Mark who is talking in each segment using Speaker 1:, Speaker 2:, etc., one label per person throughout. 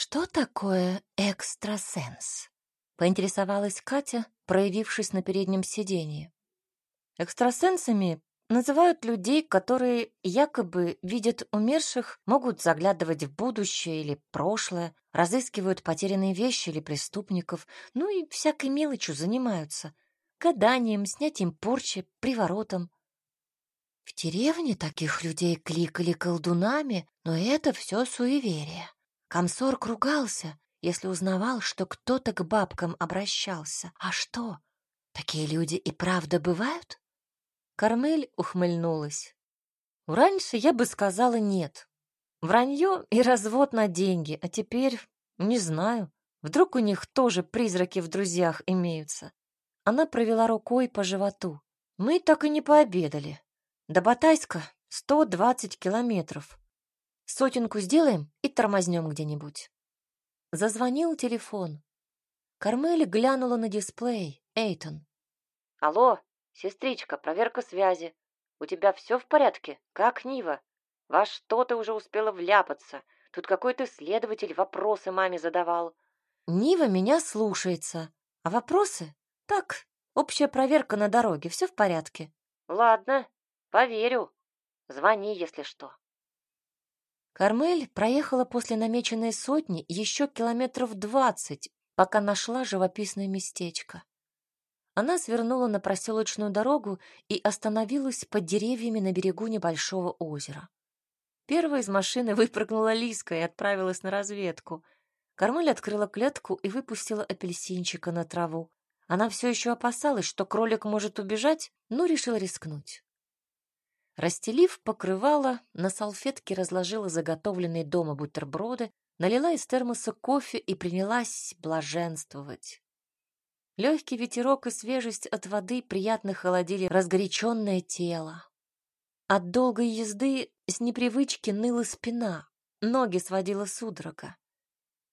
Speaker 1: «Что такое экстрасенс?» — поинтересовалась Катя, проявившись на переднем сиденье. Экстрасенсами называют людей, которые якобы видят умерших, могут заглядывать в будущее или прошлое, разыскивают потерянные вещи или преступников, ну и всякой мелочью занимаются. Гаданием, снятием порчи, приворотом. В деревне таких людей кликали колдунами, но это все суеверие. Комсорг ругался, если узнавал, что кто-то к бабкам обращался. А что, такие люди и правда бывают? Кармель ухмыльнулась. Раньше я бы сказала нет. Вранье и развод на деньги, а теперь не знаю. Вдруг у них тоже призраки в друзьях имеются. Она провела рукой по животу. Мы так и не пообедали. До Батайска 120 километров. Сотенку сделаем и тормознем где-нибудь. Зазвонил телефон. Кармель глянула на дисплей. Эйтон. «Алло, сестричка, проверка связи. У тебя все в порядке? Как Нива? Во что ты уже успела вляпаться? Тут какой-то следователь вопросы маме задавал». «Нива меня слушается. А вопросы? Так, общая проверка на дороге. Все в порядке». «Ладно, поверю. Звони, если что». Кармель проехала после намеченной сотни еще километров двадцать, пока нашла живописное местечко. Она свернула на проселочную дорогу и остановилась под деревьями на берегу небольшого озера. Первая из машины выпрыгнула Лиска и отправилась на разведку. Кармель открыла клетку и выпустила апельсинчика на траву. Она все еще опасалась, что кролик может убежать, но решила рискнуть. Расстелив покрывало, на салфетке разложила заготовленные дома бутерброды, налила из термоса кофе и принялась блаженствовать. Легкий ветерок и свежесть от воды приятно холодили разгоряченное тело. От долгой езды с непривычки ныла спина, ноги сводила судорога.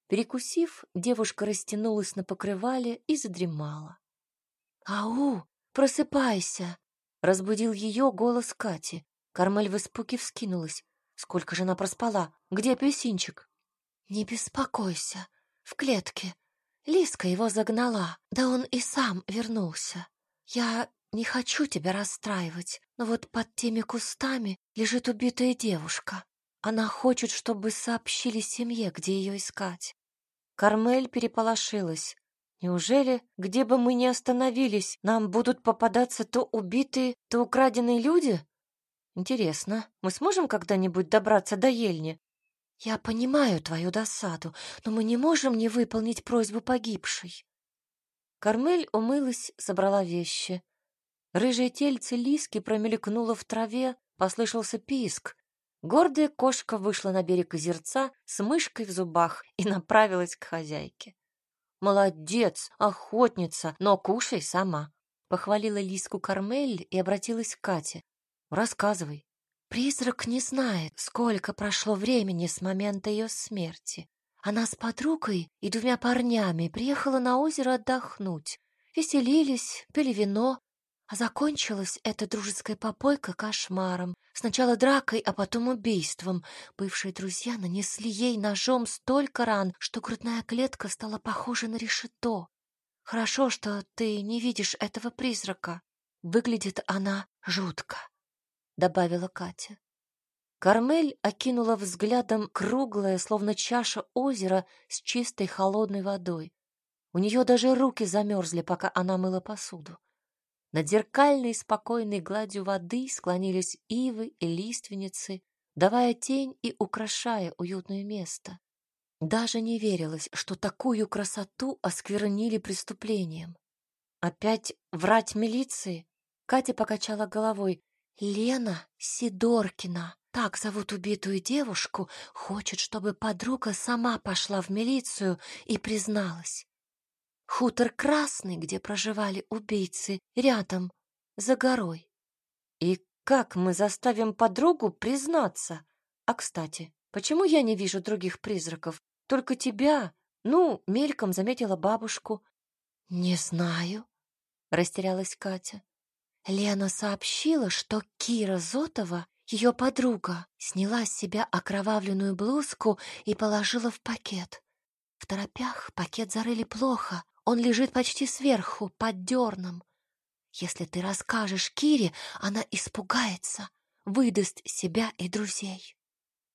Speaker 1: Перекусив, девушка растянулась на покрывале и задремала. «Ау, просыпайся!» Разбудил ее голос Кати. Кармель в испуге вскинулась. Сколько же она проспала? Где апельсинчик? Не беспокойся. В клетке. Лиска его загнала. Да он и сам вернулся. Я не хочу тебя расстраивать, но вот под теми кустами лежит убитая девушка. Она хочет, чтобы сообщили семье, где ее искать. Кармель переполошилась. Неужели, где бы мы ни остановились, нам будут попадаться то убитые, то украденные люди? Интересно, мы сможем когда-нибудь добраться до Ельни? Я понимаю твою досаду, но мы не можем не выполнить просьбу погибшей. Кармель умылась, собрала вещи. Рыжее тельце Лиски промелькнуло в траве, послышался писк. Гордая кошка вышла на берег озерца с мышкой в зубах и направилась к хозяйке. «Молодец, охотница, но кушай сама», — похвалила Лиску Кармель и обратилась к Кате. «Рассказывай». Призрак не знает, сколько прошло времени с момента ее смерти. Она с подругой и двумя парнями приехала на озеро отдохнуть. Веселились, пили вино, а закончилась эта дружеская попойка кошмаром. Сначала дракой, а потом убийством. Бывшие друзья нанесли ей ножом столько ран, что грудная клетка стала похожа на решето. Хорошо, что ты не видишь этого призрака. Выглядит она жутко, — добавила Катя. Кармель окинула взглядом круглое, словно чаша озера с чистой холодной водой. У нее даже руки замерзли, пока она мыла посуду. Над зеркальной спокойной гладью воды склонились ивы и лиственницы, давая тень и украшая уютное место. Даже не верилось, что такую красоту осквернили преступлением. Опять врать милиции? Катя покачала головой. Лена Сидоркина, так зовут убитую девушку, хочет, чтобы подруга сама пошла в милицию и призналась. Хутор Красный, где проживали убийцы, рядом, за горой. И как мы заставим подругу признаться? А, кстати, почему я не вижу других призраков? Только тебя. Ну, мельком заметила бабушку. Не знаю, растерялась Катя. Лена сообщила, что Кира Зотова, ее подруга, сняла с себя окровавленную блузку и положила в пакет. В торопях пакет зарыли плохо. Он лежит почти сверху, под дерном. Если ты расскажешь Кире, она испугается, выдаст себя и друзей.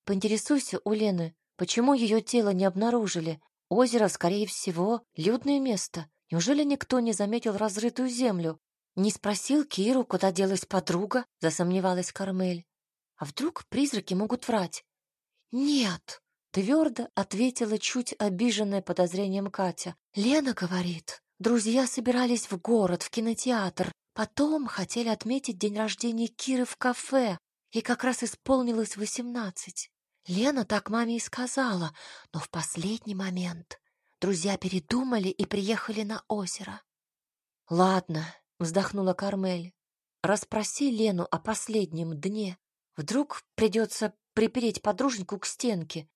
Speaker 1: Поинтересуйся у Лены, почему ее тело не обнаружили. Озеро, скорее всего, людное место. Неужели никто не заметил разрытую землю? Не спросил Киру, куда делась подруга, засомневалась Кармель. А вдруг призраки могут врать? Нет, твердо ответила чуть обиженная подозрением Катя. Лена говорит, друзья собирались в город, в кинотеатр. Потом хотели отметить день рождения Киры в кафе. Ей как раз исполнилось восемнадцать. Лена так маме и сказала, но в последний момент друзья передумали и приехали на озеро. «Ладно», — вздохнула Кармель, — «расспроси Лену о последнем дне. Вдруг придется припереть подруженьку к стенке.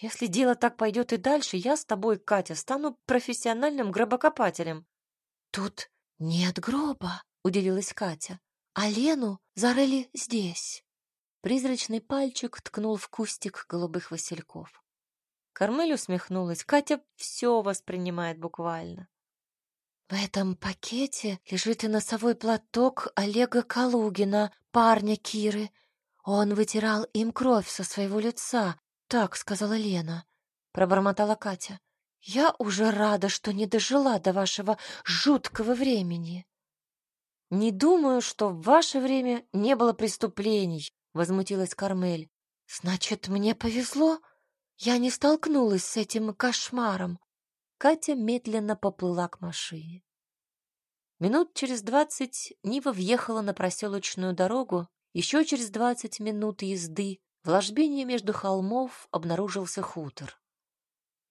Speaker 1: Если дело так пойдет и дальше, я с тобой, Катя, стану профессиональным гробокопателем». «Тут нет гроба», — удивилась Катя, — «а Лену зарыли здесь». Призрачный пальчик ткнул в кустик голубых васильков. Кармель усмехнулась. Катя все воспринимает буквально. В этом пакете лежит и носовой платок Олега Калугина, парня Киры. Он вытирал им кровь со своего лица, так сказала Лена. Пробормотала Катя. Я уже рада, что не дожила до вашего жуткого времени. Не думаю, что в ваше время не было преступлений, возмутилась Кармель. Значит, мне повезло? Я не столкнулась с этим кошмаром. Катя медленно поплыла к машине. Минут через двадцать Нива въехала на проселочную дорогу. Еще через двадцать минут езды в ложбине между холмов обнаружился хутор.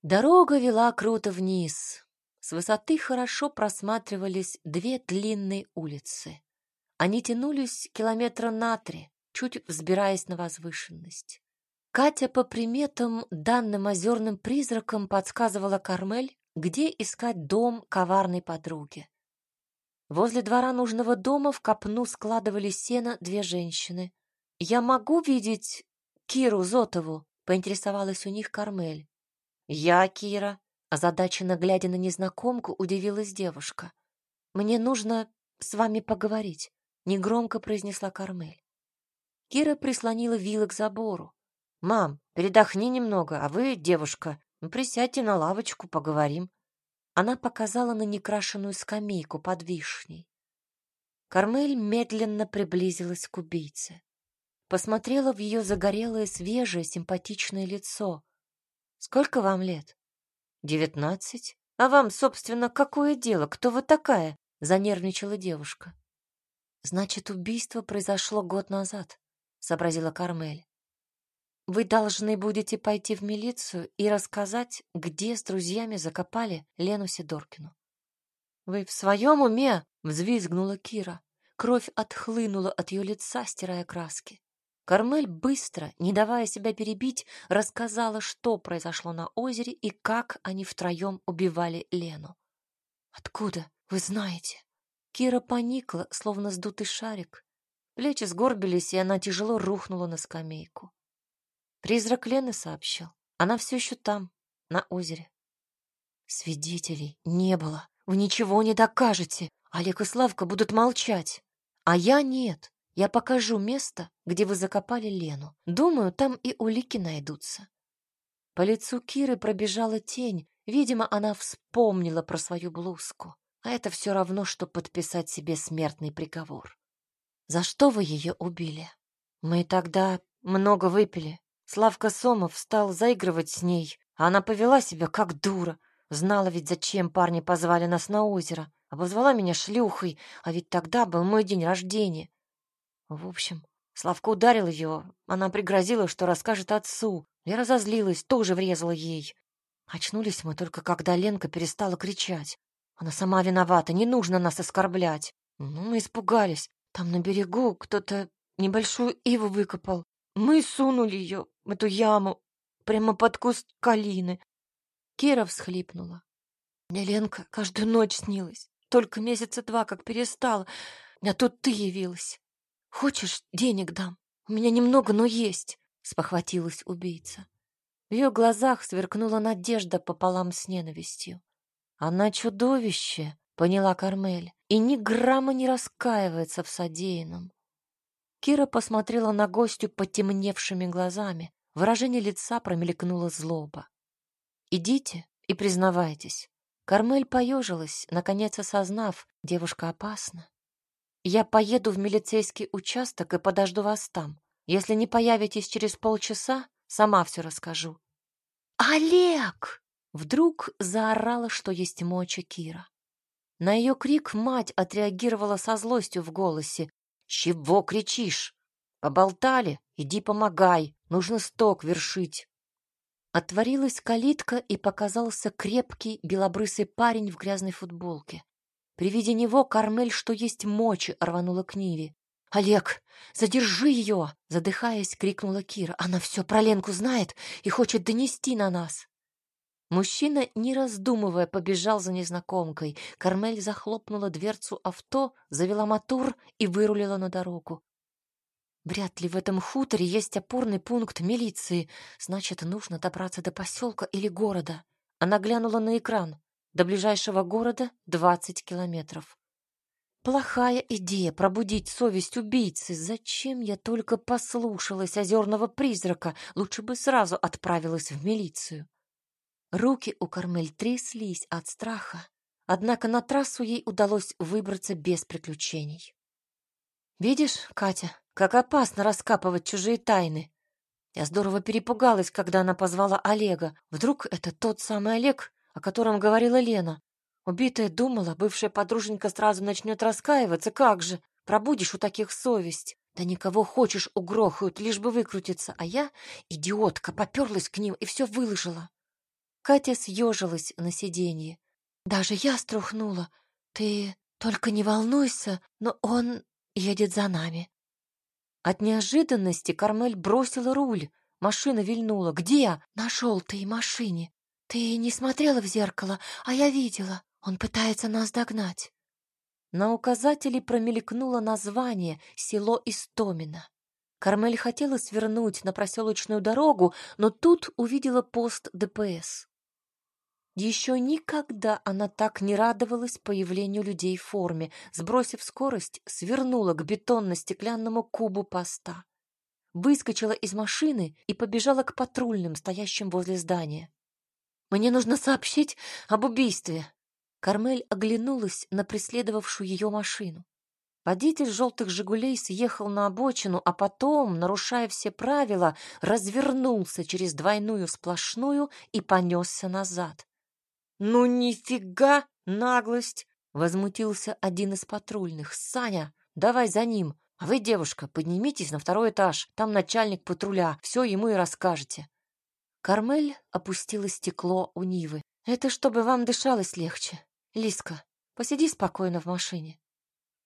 Speaker 1: Дорога вела круто вниз. С высоты хорошо просматривались две длинные улицы. Они тянулись километра на три чуть взбираясь на возвышенность. Катя по приметам, данным озерным призракам, подсказывала Кармель, где искать дом коварной подруги. Возле двора нужного дома в копну складывали сено две женщины. «Я могу видеть Киру Зотову?» — поинтересовалась у них Кармель. «Я Кира», — озадаченно глядя на незнакомку, удивилась девушка. «Мне нужно с вами поговорить», — негромко произнесла Кармель. Кира прислонила вилы к забору. «Мам, передохни немного, а вы, девушка, присядьте на лавочку, поговорим». Она показала на некрашенную скамейку под вишней. Кармель медленно приблизилась к убийце. Посмотрела в ее загорелое, свежее, симпатичное лицо. «Сколько вам лет?» «Девятнадцать. А вам, собственно, какое дело? Кто вы такая?» — занервничала девушка. «Значит, убийство произошло год назад. — сообразила Кармель. «Вы должны будете пойти в милицию и рассказать, где с друзьями закопали Лену Сидоркину». «Вы в своем уме?» — взвизгнула Кира. Кровь отхлынула от ее лица, стирая краски. Кармель быстро, не давая себя перебить, рассказала, что произошло на озере и как они втроем убивали Лену. «Откуда? Вы знаете?» Кира поникла, словно сдутый шарик, Плечи сгорбились, и она тяжело рухнула на скамейку. Призрак Лены сообщил. Она все еще там, на озере. Свидетелей не было. Вы ничего не докажете. Олег и Славка будут молчать. А я нет. Я покажу место, где вы закопали Лену. Думаю, там и улики найдутся. По лицу Киры пробежала тень. Видимо, она вспомнила про свою блузку. А это все равно, что подписать себе смертный приговор. За что вы ее убили? Мы тогда много выпили. Славка Сомов стал заигрывать с ней, она повела себя как дура. Знала ведь, зачем парни позвали нас на озеро. Обозвала меня шлюхой, а ведь тогда был мой день рождения. В общем, Славка ударил ее, она пригрозила, что расскажет отцу. Я разозлилась, тоже врезала ей. Очнулись мы только, когда Ленка перестала кричать. Она сама виновата, не нужно нас оскорблять. Ну, мы испугались. Там на берегу кто-то небольшую иву выкопал. Мы сунули ее в эту яму прямо под куст калины. Кира всхлипнула. Мне Ленка каждую ночь снилась. Только месяца два как перестала. А тут ты явилась. Хочешь, денег дам? У меня немного, но есть, спохватилась убийца. В ее глазах сверкнула надежда пополам с ненавистью. «Она чудовище!» — поняла Кармель, и ни грамма не раскаивается в содеянном. Кира посмотрела на гостю потемневшими глазами. Выражение лица промелькнуло злоба. «Идите и признавайтесь». Кармель поежилась, наконец осознав, девушка опасна. «Я поеду в милицейский участок и подожду вас там. Если не появитесь через полчаса, сама все расскажу». «Олег!» — вдруг заорала, что есть моча Кира. На ее крик мать отреагировала со злостью в голосе. «Чего кричишь? Поболтали? Иди помогай, нужно сток вершить». Отворилась калитка, и показался крепкий белобрысый парень в грязной футболке. При виде него Кармель, что есть мочи, рванула к Ниве. «Олег, задержи ее!» — задыхаясь, крикнула Кира. «Она все про Ленку знает и хочет донести на нас!» Мужчина, не раздумывая, побежал за незнакомкой. Кармель захлопнула дверцу авто, завела мотор и вырулила на дорогу. Вряд ли в этом хуторе есть опорный пункт милиции. Значит, нужно добраться до поселка или города. Она глянула на экран. До ближайшего города двадцать километров. Плохая идея пробудить совесть убийцы. Зачем я только послушалась озерного призрака? Лучше бы сразу отправилась в милицию. Руки у Кармель тряслись от страха, однако на трассу ей удалось выбраться без приключений. «Видишь, Катя, как опасно раскапывать чужие тайны. Я здорово перепугалась, когда она позвала Олега. Вдруг это тот самый Олег, о котором говорила Лена. Убитая думала, бывшая подруженька сразу начнет раскаиваться. Как же, пробудешь у таких совесть. Да никого хочешь угрохают, лишь бы выкрутиться. А я, идиотка, поперлась к ним и все выложила. Катя съежилась на сиденье. Даже я струхнула. Ты только не волнуйся, но он едет за нами. От неожиданности Кармель бросила руль. Машина вильнула. «Где?» «На желтой машине. Ты не смотрела в зеркало, а я видела. Он пытается нас догнать». На указателе промелькнуло название «Село Истомина». Кармель хотела свернуть на проселочную дорогу, но тут увидела пост ДПС. Еще никогда она так не радовалась появлению людей в форме. Сбросив скорость, свернула к бетонно-стеклянному кубу поста. Выскочила из машины и побежала к патрульным, стоящим возле здания. «Мне нужно сообщить об убийстве!» Кармель оглянулась на преследовавшую ее машину. Водитель желтых «Жигулей» съехал на обочину, а потом, нарушая все правила, развернулся через двойную сплошную и понесся назад. «Ну нифига наглость!» — возмутился один из патрульных. «Саня, давай за ним. А вы, девушка, поднимитесь на второй этаж. Там начальник патруля. Все ему и расскажете». Кармель опустила стекло у Нивы. «Это чтобы вам дышалось легче. Лиска, посиди спокойно в машине».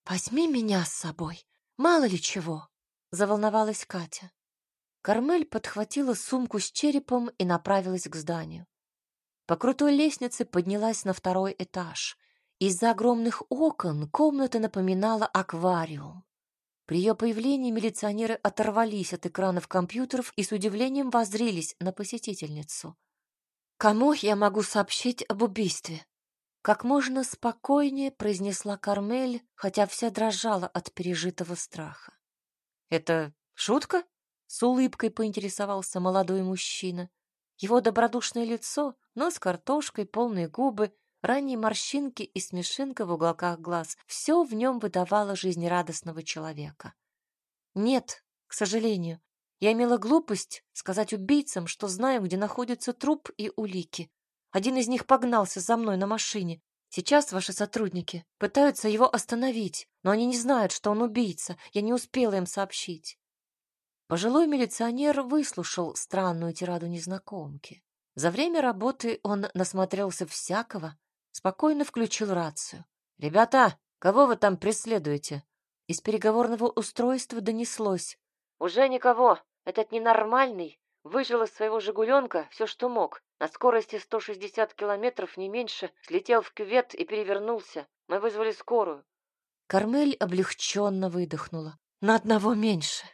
Speaker 1: «Возьми меня с собой. Мало ли чего», — заволновалась Катя. Кармель подхватила сумку с черепом и направилась к зданию. По крутой лестнице поднялась на второй этаж. Из-за огромных окон комната напоминала аквариум. При ее появлении милиционеры оторвались от экранов компьютеров и с удивлением воззрились на посетительницу. «Кому я могу сообщить об убийстве?» Как можно спокойнее произнесла Кармель, хотя вся дрожала от пережитого страха. «Это шутка?» — с улыбкой поинтересовался молодой мужчина. Его добродушное лицо, нос картошкой, полные губы, ранние морщинки и смешинка в уголках глаз — все в нем выдавало жизнерадостного человека. Нет, к сожалению, я имела глупость сказать убийцам, что знаю, где находится труп и улики. Один из них погнался за мной на машине. Сейчас ваши сотрудники пытаются его остановить, но они не знают, что он убийца. Я не успела им сообщить. Пожилой милиционер выслушал странную тираду незнакомки. За время работы он насмотрелся всякого, спокойно включил рацию. «Ребята, кого вы там преследуете?» Из переговорного устройства донеслось. «Уже никого. Этот ненормальный выжил из своего «Жигуленка» все, что мог. На скорости 160 километров, не меньше, слетел в кювет и перевернулся. Мы вызвали скорую». Кармель облегченно выдохнула. «На одного меньше.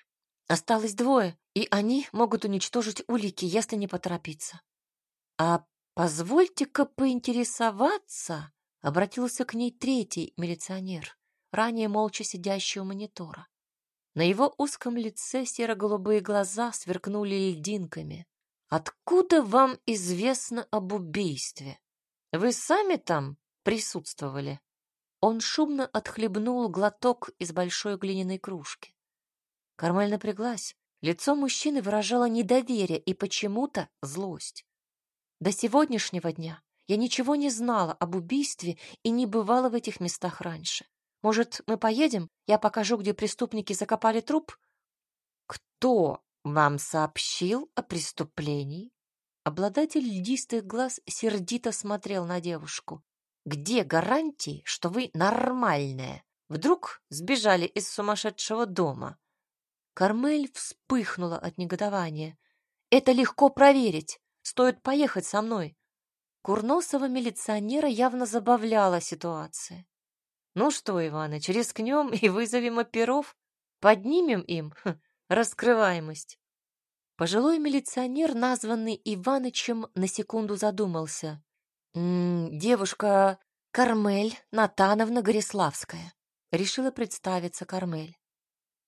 Speaker 1: Осталось двое, и они могут уничтожить улики, если не поторопиться. А позвольте-ка поинтересоваться, обратился к ней третий милиционер, ранее молча сидящий у монитора. На его узком лице серо-голубые глаза сверкнули льдинками. «Откуда вам известно об убийстве? Вы сами там присутствовали?» Он шумно отхлебнул глоток из большой глиняной кружки. Кармель напряглась. Лицо мужчины выражало недоверие и почему-то злость. До сегодняшнего дня я ничего не знала об убийстве и не бывала в этих местах раньше. Может, мы поедем? Я покажу, где преступники закопали труп? Кто вам сообщил о преступлении? Обладатель льдистых глаз сердито смотрел на девушку. Где гарантии, что вы нормальная? Вдруг сбежали из сумасшедшего дома? Кармель вспыхнула от негодования. «Это легко проверить. Стоит поехать со мной». Курносова милиционера явно забавляла ситуация. «Ну что, Иваныч, рискнем и вызовем оперов? Поднимем им хм, раскрываемость». Пожилой милиционер, названный Иванычем, на секунду задумался. «М -м, «Девушка Кармель Натановна Гориславская», — решила представиться Кармель.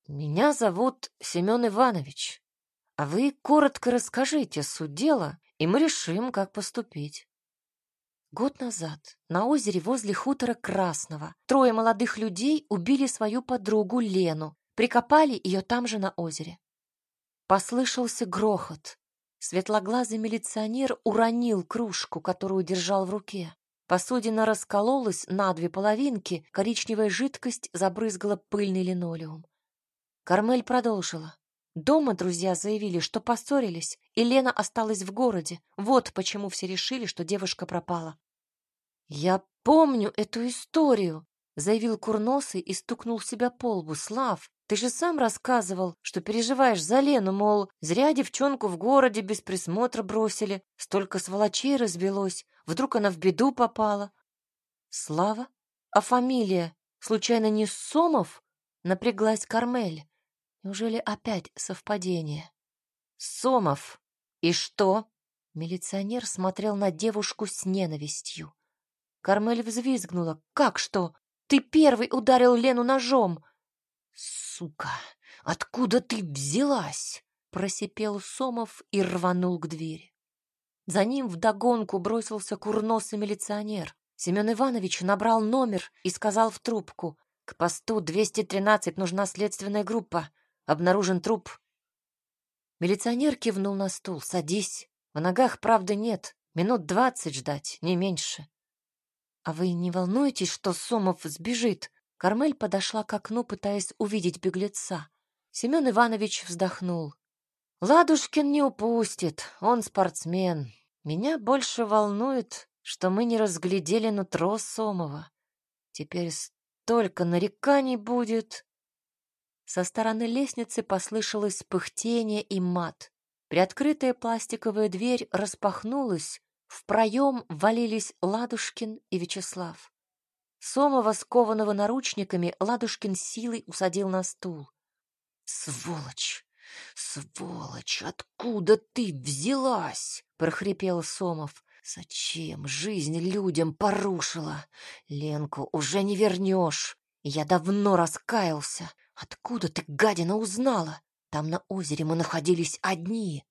Speaker 1: «Меня зовут Семен Иванович, а вы коротко расскажите суть дела, и мы решим, как поступить». Год назад на озере возле хутора Красного трое молодых людей убили свою подругу Лену, прикопали ее там же на озере. Послышался грохот. Светлоглазый милиционер уронил кружку, которую держал в руке. Посудина раскололась на две половинки, коричневая жидкость забрызгала пыльный линолеум. Кармель продолжила. Дома друзья заявили, что поссорились, и Лена осталась в городе. Вот почему все решили, что девушка пропала. «Я помню эту историю», — заявил Курносый и стукнул себя по лбу. «Слав, ты же сам рассказывал, что переживаешь за Лену, мол, зря девчонку в городе без присмотра бросили, столько сволочей разбилось, вдруг она в беду попала». «Слава? А фамилия? Случайно не Сомов?» — напряглась Кармель. Неужели опять совпадение? Сомов. И что? Милиционер смотрел на девушку с ненавистью. Кармель взвизгнула. Как что? Ты первый ударил Лену ножом. Сука, откуда ты взялась? Просипел Сомов и рванул к двери. За ним вдогонку бросился курносый милиционер. Семен Иванович набрал номер и сказал в трубку. «К посту 213 нужна следственная группа. Обнаружен труп. Милиционер кивнул на стул. Садись. В ногах правды нет. Минут двадцать ждать, не меньше. А вы не волнуетесь, что Сомов сбежит? Кармель подошла к окну, пытаясь увидеть беглеца. Семен Иванович вздохнул. Ладушкин не упустит, он спортсмен. Меня больше волнует, что мы не разглядели нутро Сомова. Теперь столько нареканий будет. Со стороны лестницы послышалось пыхтение и мат. Приоткрытая пластиковая дверь распахнулась, в проем валились Ладушкин и Вячеслав. Сомова, скованного наручниками, Ладушкин силой усадил на стул. «Сволочь! Сволочь! Откуда ты взялась?» — прохрипел Сомов. «Зачем жизнь людям порушила? Ленку уже не вернешь. Я давно раскаялся. Откуда ты, гадина, узнала? Там на озере мы находились одни.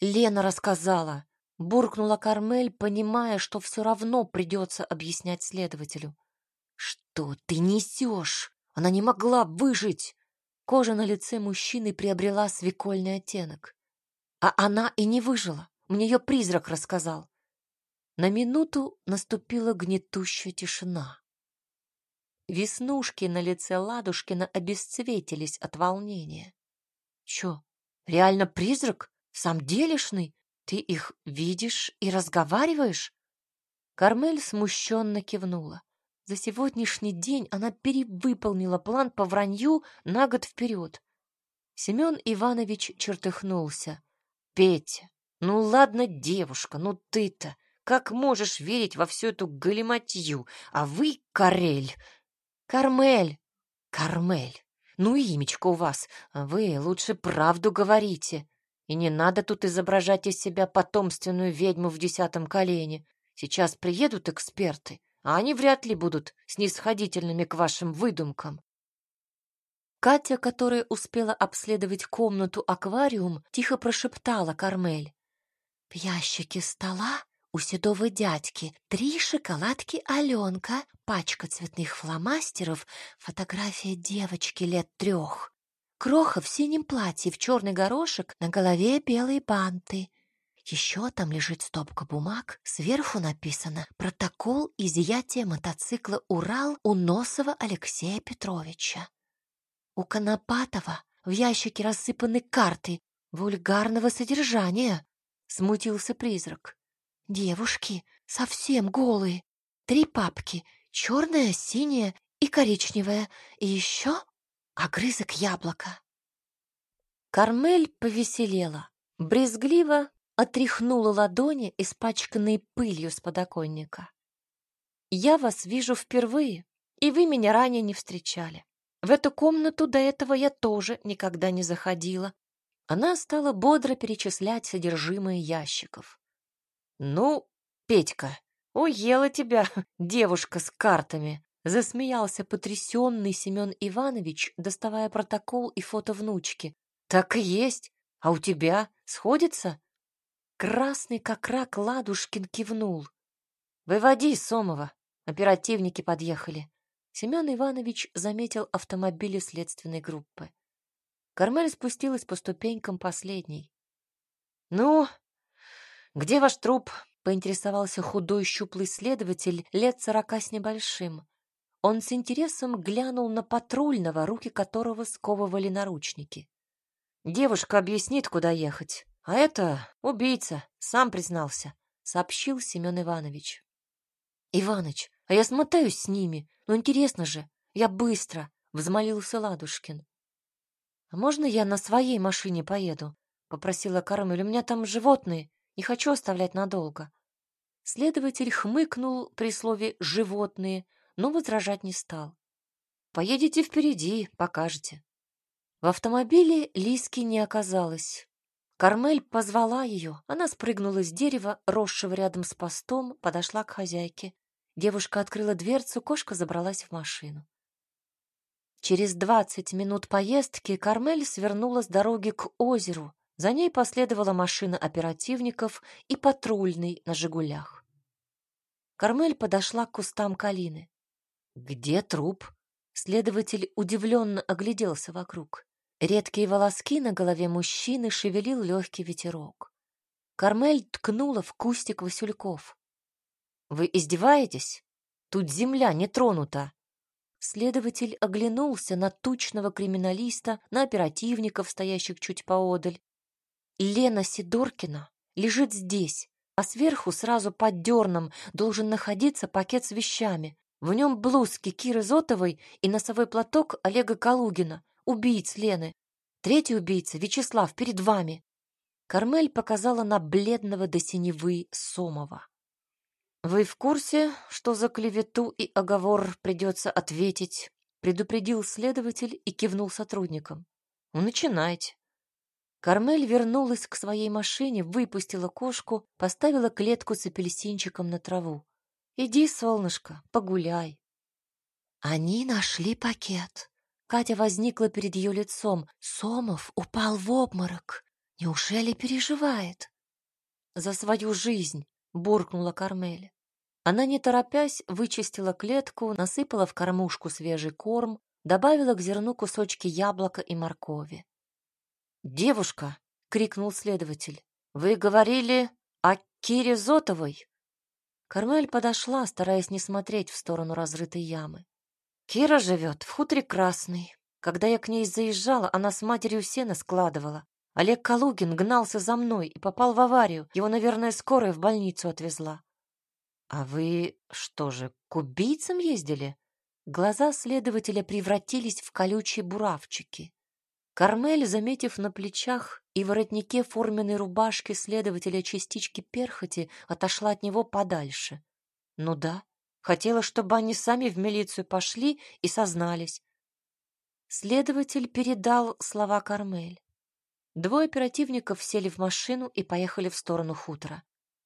Speaker 1: Лена рассказала. Буркнула Кармель, понимая, что все равно придется объяснять следователю. Что ты несешь? Она не могла выжить. Кожа на лице мужчины приобрела свекольный оттенок. А она и не выжила. Мне ее призрак рассказал. На минуту наступила гнетущая тишина. Веснушки на лице Ладушкина обесцветились от волнения. Чё, реально призрак? Сам делишный? Ты их видишь и разговариваешь? Кармель смущенно кивнула. За сегодняшний день она перевыполнила план по вранью на год вперед. Семен Иванович чертыхнулся. «Петя, ну ладно, девушка, ну ты-то, как можешь верить во всю эту галиматью? А вы, Карель, «Кармель! Кармель! Ну, имечко у вас. Вы лучше правду говорите. И не надо тут изображать из себя потомственную ведьму в десятом колене. Сейчас приедут эксперты, а они вряд ли будут снисходительными к вашим выдумкам. Катя, которая успела обследовать комнату-аквариум, тихо прошептала Кармель. «В ящике стола у седого дядьки три шоколадки Аленка, пачка цветных фломастеров, фотография девочки лет трех. Кроха в синем платье, в черный горошек, на голове белые банты. Еще там лежит стопка бумаг, сверху написано «Протокол изъятия мотоцикла «Урал» у Носова Алексея Петровича». У Конопатова в ящике рассыпаны карты вульгарного содержания, смутился призрак. Девушки совсем голые, три папки, черная, синяя и коричневая, и еще огрызок яблока. Кармель повеселела, брезгливо отряхнула ладони, испачканные пылью с подоконника. «Я вас вижу впервые, и вы меня ранее не встречали. В эту комнату до этого я тоже никогда не заходила». Она стала бодро перечислять содержимое ящиков. «Ну, Петька, уела тебя девушка с картами!» Засмеялся потрясенный Семен Иванович, доставая протокол и фото внучки. «Так и есть. А у тебя сходится?» Красный, как рак, Ладушкин кивнул. «Выводи, Сомова!» Оперативники подъехали. Семен Иванович заметил автомобили следственной группы. Кармель спустилась по ступенькам последней. «Ну, где ваш труп?» — поинтересовался худой щуплый следователь лет сорока с небольшим. Он с интересом глянул на патрульного, руки которого сковывали наручники. «Девушка объяснит, куда ехать. А это убийца, сам признался», — сообщил Семен Иванович. «Иваныч, а я смотаюсь с ними. Ну, интересно же. Я быстро», — взмолился Ладушкин. «А можно я на своей машине поеду?» — попросила Кармель. «У меня там животные, не хочу оставлять надолго». Следователь хмыкнул при слове «животные», но возражать не стал. «Поедете впереди, покажете». В автомобиле Лиски не оказалось. Кармель позвала ее. Она спрыгнула с дерева, росшего рядом с постом, подошла к хозяйке. Девушка открыла дверцу, кошка забралась в машину. Через двадцать минут поездки Кармель свернула с дороги к озеру. За ней последовала машина оперативников и патрульный на «Жигулях». Кармель подошла к кустам калины. «Где труп?» Следователь удивленно огляделся вокруг. Редкие волоски на голове мужчины шевелил легкий ветерок. Кармель ткнула в кустик васюльков. «Вы издеваетесь? Тут земля не тронута!» Следователь оглянулся на тучного криминалиста, на оперативников, стоящих чуть поодаль. Лена Сидоркина лежит здесь, а сверху сразу под дерном должен находиться пакет с вещами. В нем блузки Киры Зотовой и носовой платок Олега Калугина, убийц Лены. Третий убийца, Вячеслав, перед вами. Кармель показала на бледного до синевы Сомова. «Вы в курсе, что за клевету и оговор придется ответить?» предупредил следователь и кивнул сотрудникам. «Ну, начинайте». Кармель вернулась к своей машине, выпустила кошку, поставила клетку с апельсинчиком на траву. Иди, солнышко, погуляй. Они нашли пакет. Катя возникла перед ее лицом. Сомов упал в обморок. Неужели переживает? За свою жизнь, буркнула Кармель. Она, не торопясь, вычистила клетку, насыпала в кормушку свежий корм, добавила к зерну кусочки яблока и моркови. «Девушка!» — крикнул следователь. «Вы говорили о Кире Зотовой?» Кармель подошла, стараясь не смотреть в сторону разрытой ямы. Кира живет в хуторе Красный. Когда я к ней заезжала, она с матерью сено складывала. Олег Калугин гнался за мной и попал в аварию. Его, наверное, скорая в больницу отвезла. А вы что же, к убийцам ездили? Глаза следователя превратились в колючие буравчики. Кармель, заметив на плечах и воротнике форменной рубашки следователя частички перхоти, отошла от него подальше. Ну да, хотела, чтобы они сами в милицию пошли и сознались. Следователь передал слова Кармель. Двое оперативников сели в машину и поехали в сторону хутора.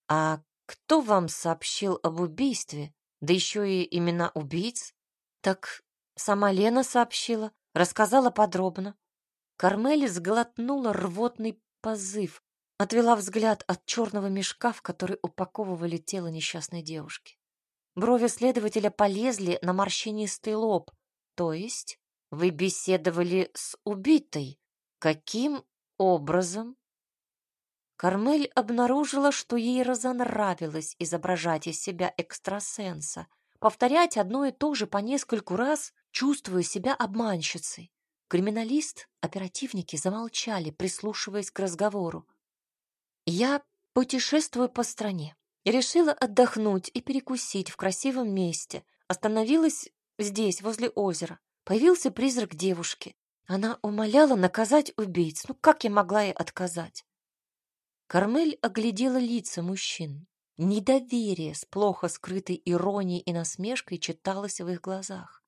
Speaker 1: «А кто вам сообщил об убийстве? Да еще и имена убийц?» «Так сама Лена сообщила, рассказала подробно». Кармель сглотнула рвотный позыв, отвела взгляд от черного мешка, в который упаковывали тело несчастной девушки. Брови следователя полезли на морщинистый лоб. То есть вы беседовали с убитой? Каким образом? Кармель обнаружила, что ей разонравилось изображать из себя экстрасенса, повторять одно и то же по нескольку раз, чувствуя себя обманщицей. Криминалист, оперативники замолчали, прислушиваясь к разговору. Я путешествую по стране. Решила отдохнуть и перекусить в красивом месте. Остановилась здесь, возле озера. Появился призрак девушки. Она умоляла наказать убийц. Ну как я могла ей отказать? Кармель оглядела лица мужчин. Недоверие с плохо скрытой иронией и насмешкой читалось в их глазах.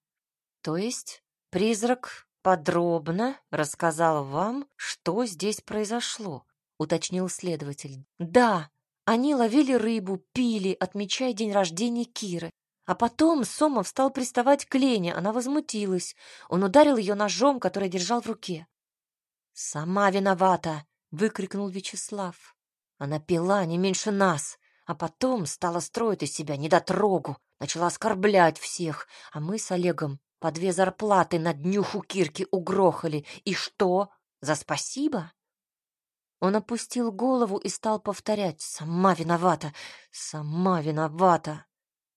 Speaker 1: То есть призрак подробно рассказал вам, что здесь произошло, уточнил следователь. Да, они ловили рыбу, пили, отмечая день рождения Киры. А потом Сомов стал приставать к Лене, она возмутилась. Он ударил ее ножом, который держал в руке. «Сама виновата!» — выкрикнул Вячеслав. Она пила не меньше нас, а потом стала строить из себя недотрогу, начала оскорблять всех, а мы с Олегом по две зарплаты на днюху Кирки угрохали. И что? За спасибо? Он опустил голову и стал повторять «Сама виновата! Сама виновата!»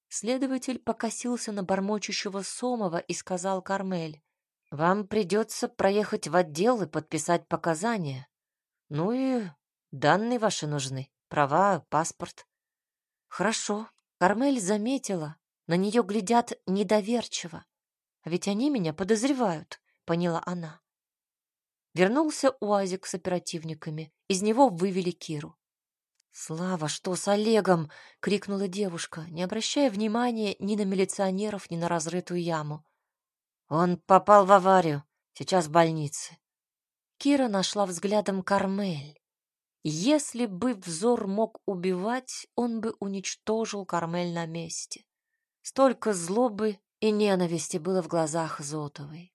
Speaker 1: Следователь покосился на бормочущего Сомова и сказал Кармель, «Вам придется проехать в отдел и подписать показания. Ну и данные ваши нужны, права, паспорт». «Хорошо». Кармель заметила, на нее глядят недоверчиво. «А ведь они меня подозревают», — поняла она. Вернулся УАЗик с оперативниками. Из него вывели Киру. «Слава, что с Олегом?» — крикнула девушка, не обращая внимания ни на милиционеров, ни на разрытую яму. «Он попал в аварию. Сейчас в больнице». Кира нашла взглядом Кармель. Если бы взор мог убивать, он бы уничтожил Кармель на месте. Столько злобы и ненависти было в глазах Зотовой.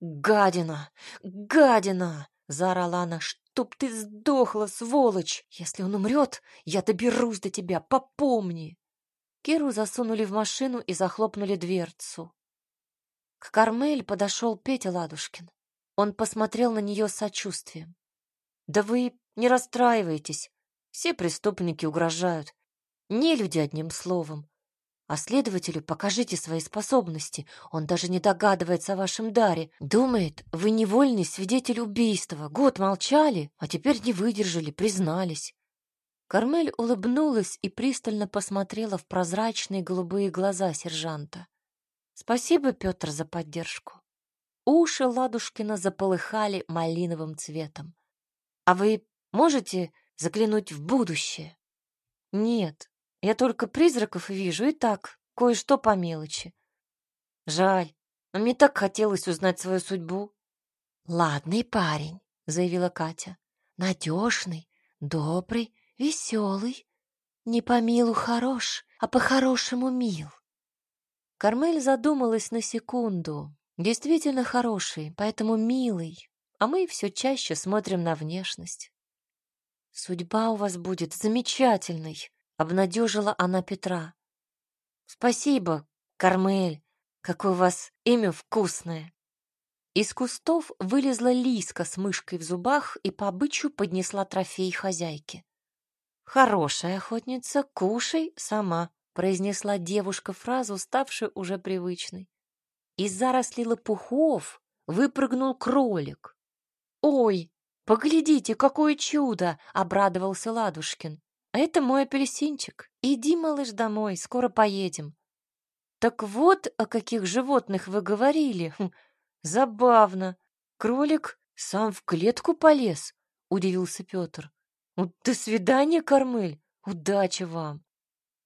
Speaker 1: «Гадина! Гадина!» — заорала она. «Чтоб ты сдохла, сволочь! Если он умрет, я доберусь до тебя, попомни!» Киру засунули в машину и захлопнули дверцу. К Кармель подошел Петя Ладушкин. Он посмотрел на нее с сочувствием. «Да вы не расстраивайтесь. Все преступники угрожают. Не люди одним словом. А следователю покажите свои способности. Он даже не догадывается о вашем даре. Думает, вы невольный свидетель убийства. Год молчали, а теперь не выдержали, признались. Кармель улыбнулась и пристально посмотрела в прозрачные голубые глаза сержанта. Спасибо, Петр, за поддержку. Уши Ладушкина заполыхали малиновым цветом. А вы можете заглянуть в будущее? Нет, я только призраков вижу и так, кое-что по мелочи. Жаль, но мне так хотелось узнать свою судьбу. Ладный парень, заявила Катя. Надежный, добрый, веселый. Не по милу хорош, а по-хорошему мил. Кармель задумалась на секунду. Действительно хороший, поэтому милый, а мы все чаще смотрим на внешность. Судьба у вас будет замечательной, Обнадежила она Петра. «Спасибо, Кармель, какое у вас имя вкусное!» Из кустов вылезла Лиска с мышкой в зубах и по обычаю поднесла трофей хозяйке. «Хорошая охотница, кушай сама», — произнесла девушка фразу, ставшую уже привычной. Из зарослей лопухов выпрыгнул кролик. «Ой, поглядите, какое чудо!» — обрадовался Ладушкин. А это мой апельсинчик. Иди, малыш, домой, скоро поедем. Так вот, о каких животных вы говорили. Хм, забавно. Кролик сам в клетку полез, удивился Петр. До свидания, Кармель. Удачи вам.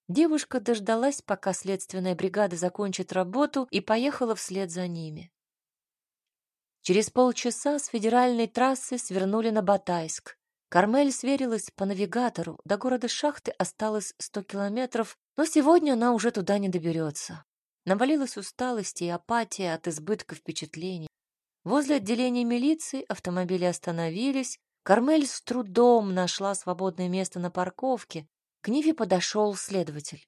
Speaker 1: Девушка дождалась, пока следственная бригада закончит работу, и поехала вслед за ними. Через полчаса с федеральной трассы свернули на Батайск. Кармель сверилась по навигатору. До города Шахты осталось сто километров, но сегодня она уже туда не доберется. Навалилась усталость и апатия от избытка впечатлений. Возле отделения милиции автомобили остановились. Кармель с трудом нашла свободное место на парковке. К Ниве подошел следователь.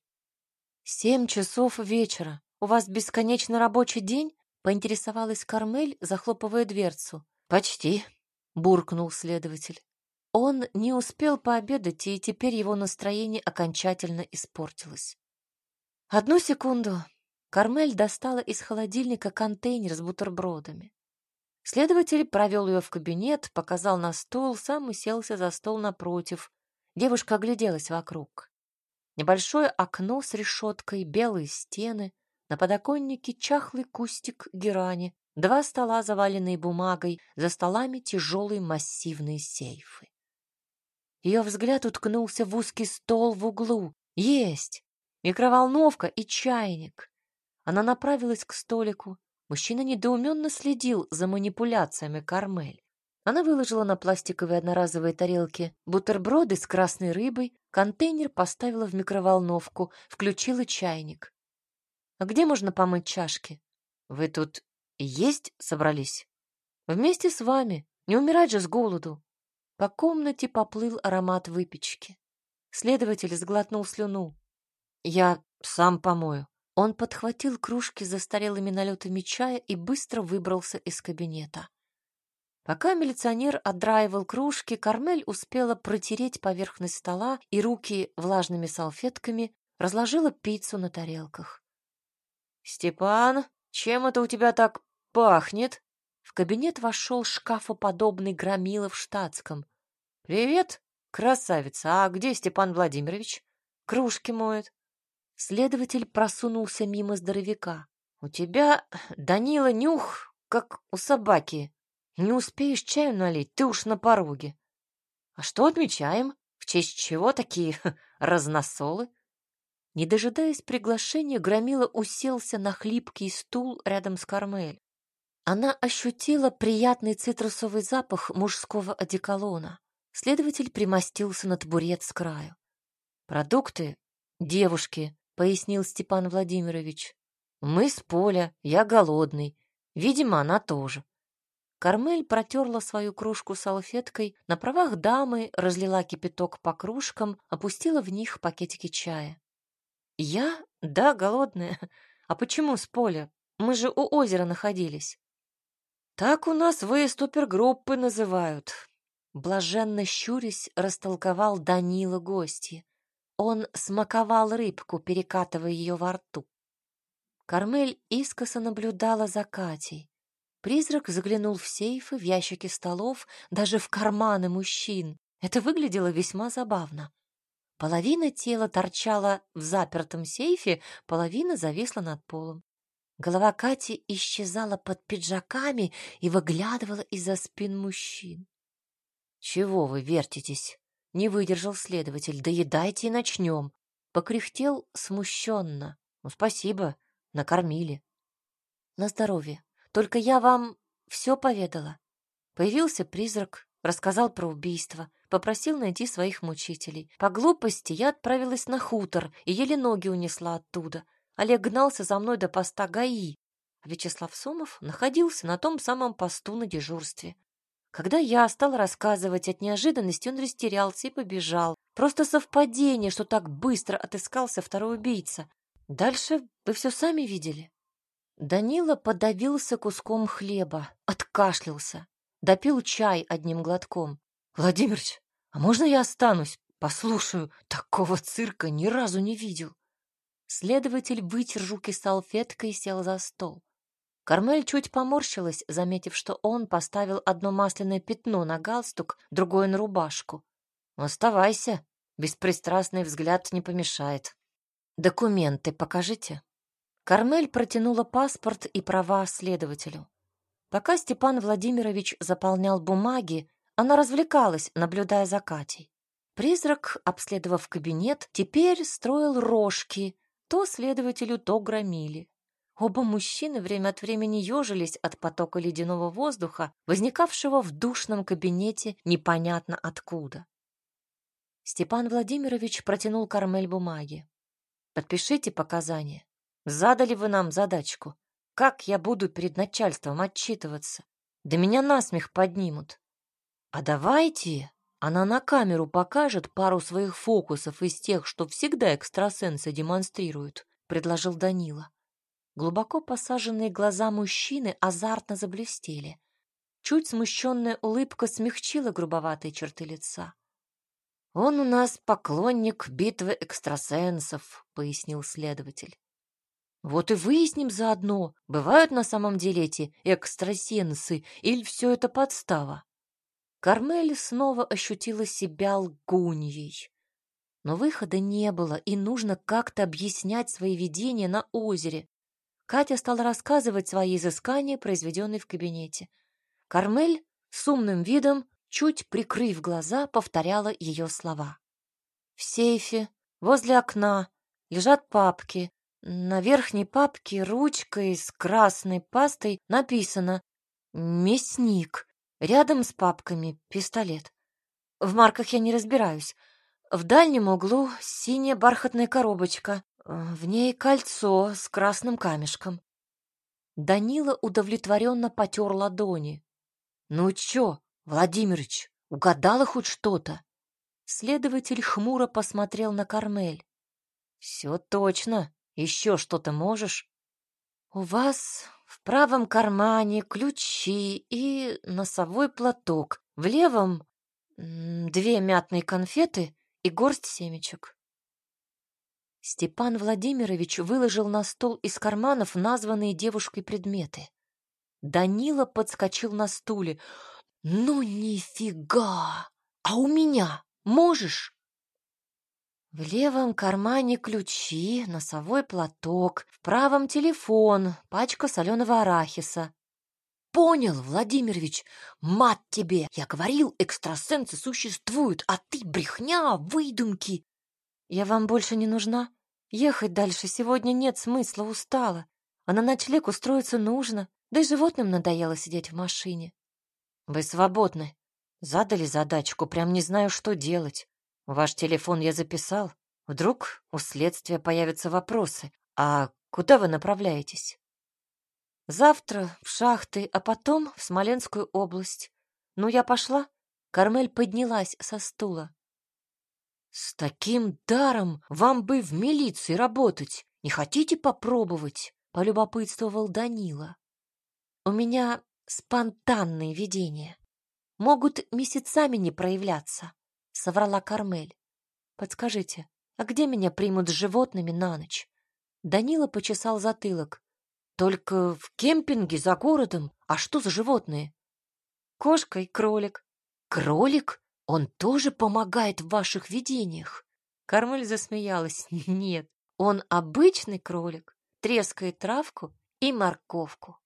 Speaker 1: «Семь часов вечера. У вас бесконечно рабочий день?» — поинтересовалась Кармель, захлопывая дверцу. «Почти», — буркнул следователь. Он не успел пообедать, и теперь его настроение окончательно испортилось. Одну секунду. Кармель достала из холодильника контейнер с бутербродами. Следователь провел ее в кабинет, показал на стол, сам уселся за стол напротив. Девушка огляделась вокруг. Небольшое окно с решеткой, белые стены, на подоконнике чахлый кустик герани, два стола, заваленные бумагой, за столами тяжелые массивные сейфы. Ее взгляд уткнулся в узкий стол в углу. Есть! Микроволновка и чайник. Она направилась к столику. Мужчина недоуменно следил за манипуляциями Кармель. Она выложила на пластиковые одноразовые тарелки бутерброды с красной рыбой, контейнер поставила в микроволновку, включила чайник. «А где можно помыть чашки? Вы тут есть собрались?» «Вместе с вами. Не умирать же с голоду. По комнате поплыл аромат выпечки. Следователь сглотнул слюну. «Я сам помою». Он подхватил кружки с застарелыми налетами чая и быстро выбрался из кабинета. Пока милиционер отдраивал кружки, Кармель успела протереть поверхность стола и руки влажными салфетками, разложила пиццу на тарелках. «Степан, чем это у тебя так пахнет?» В кабинет вошел шкафоподобный громила в штатском. «Привет, красавица! А где Степан Владимирович? Кружки моет». Следователь просунулся мимо здоровяка. «У тебя, Данила, нюх, как у собаки. Не успеешь чаю налить, ты уж на пороге. А что отмечаем? В честь чего такие разносолы?» Не дожидаясь приглашения, Громила уселся на хлипкий стул рядом с Кармель. Она ощутила приятный цитрусовый запах мужского одеколона. Следователь примостился на табурет с краю. «Продукты девушки», — пояснил Степан Владимирович. «Мы с поля, я голодный. Видимо, она тоже». Кармель протерла свою кружку салфеткой, на правах дамы разлила кипяток по кружкам, опустила в них пакетики чая. «Я? Да, голодная. А почему с поля? Мы же у озера находились». Так у нас выезд опергруппы называют. Блаженно щурясь, растолковал Данила гости. Он смаковал рыбку, перекатывая ее во рту. Кармель искоса наблюдала за Катей. Призрак заглянул в сейфы, в ящики столов, даже в карманы мужчин. Это выглядело весьма забавно. Половина тела торчала в запертом сейфе, половина зависла над полом. Голова Кати исчезала под пиджаками и выглядывала из-за спин мужчин. «Чего вы вертитесь?» — не выдержал следователь. «Доедайте и начнем». Покряхтел смущенно. «Ну, спасибо, накормили». «На здоровье. Только я вам все поведала». Появился призрак, рассказал про убийство, попросил найти своих мучителей. По глупости я отправилась на хутор и еле ноги унесла оттуда — Олег гнался за мной до поста ГАИ, а Вячеслав Сомов находился на том самом посту на дежурстве. Когда я стала рассказывать от неожиданности, он растерялся и побежал. Просто совпадение, что так быстро отыскался второй убийца. Дальше вы все сами видели. Данила подавился куском хлеба, откашлялся, допил чай одним глотком. «Владимирович, а можно я останусь? Послушаю, такого цирка ни разу не видел». Следователь вытер руки салфеткой и сел за стол. Кармель чуть поморщилась, заметив, что он поставил одно масляное пятно на галстук, другое на рубашку. «Оставайся, беспристрастный взгляд не помешает. Документы покажите». Кармель протянула паспорт и права следователю. Пока Степан Владимирович заполнял бумаги, она развлекалась, наблюдая за Катей. Призрак, обследовав кабинет, теперь строил рожки, то следователю, то громили. Оба мужчины время от времени ежились от потока ледяного воздуха, возникавшего в душном кабинете непонятно откуда. Степан Владимирович протянул Кармель бумаги. «Подпишите показания. Задали вы нам задачку. Как я буду перед начальством отчитываться? Да меня насмех поднимут. А давайте она на камеру покажет пару своих фокусов из тех, что всегда экстрасенсы демонстрируют, предложил Данила. Глубоко посаженные глаза мужчины азартно заблестели. Чуть смущенная улыбка смягчила грубоватые черты лица. «Он у нас поклонник битвы экстрасенсов», — пояснил следователь. «Вот и выясним заодно, бывают на самом деле эти экстрасенсы или все это подстава?» Кармель снова ощутила себя лгуньей. Но выхода не было, и нужно как-то объяснять свои видения на озере. Катя стала рассказывать свои изыскания, произведенные в кабинете. Кармель с умным видом, чуть прикрыв глаза, повторяла ее слова. В сейфе, возле окна, лежат папки. На верхней папке ручкой с красной пастой написано «Мясник». Рядом с папками пистолет. В марках я не разбираюсь. В дальнем углу синяя бархатная коробочка. В ней кольцо с красным камешком. Данила удовлетворенно потер ладони. «Ну чё, Владимирыч, угадала хоть что-то?» Следователь хмуро посмотрел на Кармель. «Все точно. Еще что-то можешь?» «У вас в правом кармане ключи и носовой платок. В левом две мятные конфеты и горсть семечек. Степан Владимирович выложил на стол из карманов названные девушкой предметы. Данила подскочил на стуле. «Ну нифига! А у меня можешь?» В левом кармане ключи, носовой платок, в правом телефон, пачка соленого арахиса. Понял, Владимирович, мат тебе! Я говорил, экстрасенсы существуют, а ты брехня, выдумки. Я вам больше не нужна? Ехать дальше сегодня нет смысла, устала. А на ночлег устроиться нужно, да и животным надоело сидеть в машине. Вы свободны. Задали задачку, прям не знаю, что делать. Ваш телефон я записал. Вдруг у следствия появятся вопросы. А куда вы направляетесь? Завтра в шахты, а потом в Смоленскую область. Ну, я пошла. Кармель поднялась со стула. С таким даром вам бы в милиции работать. Не хотите попробовать? Полюбопытствовал Данила. У меня спонтанные видения. Могут месяцами не проявляться соврала Кармель. Подскажите, а где меня примут с животными на ночь? Данила почесал затылок. Только в кемпинге за городом. А что за животные? Кошка и кролик. Кролик? Он тоже помогает в ваших видениях? Кармель засмеялась. Нет, он обычный кролик, трескает травку и морковку.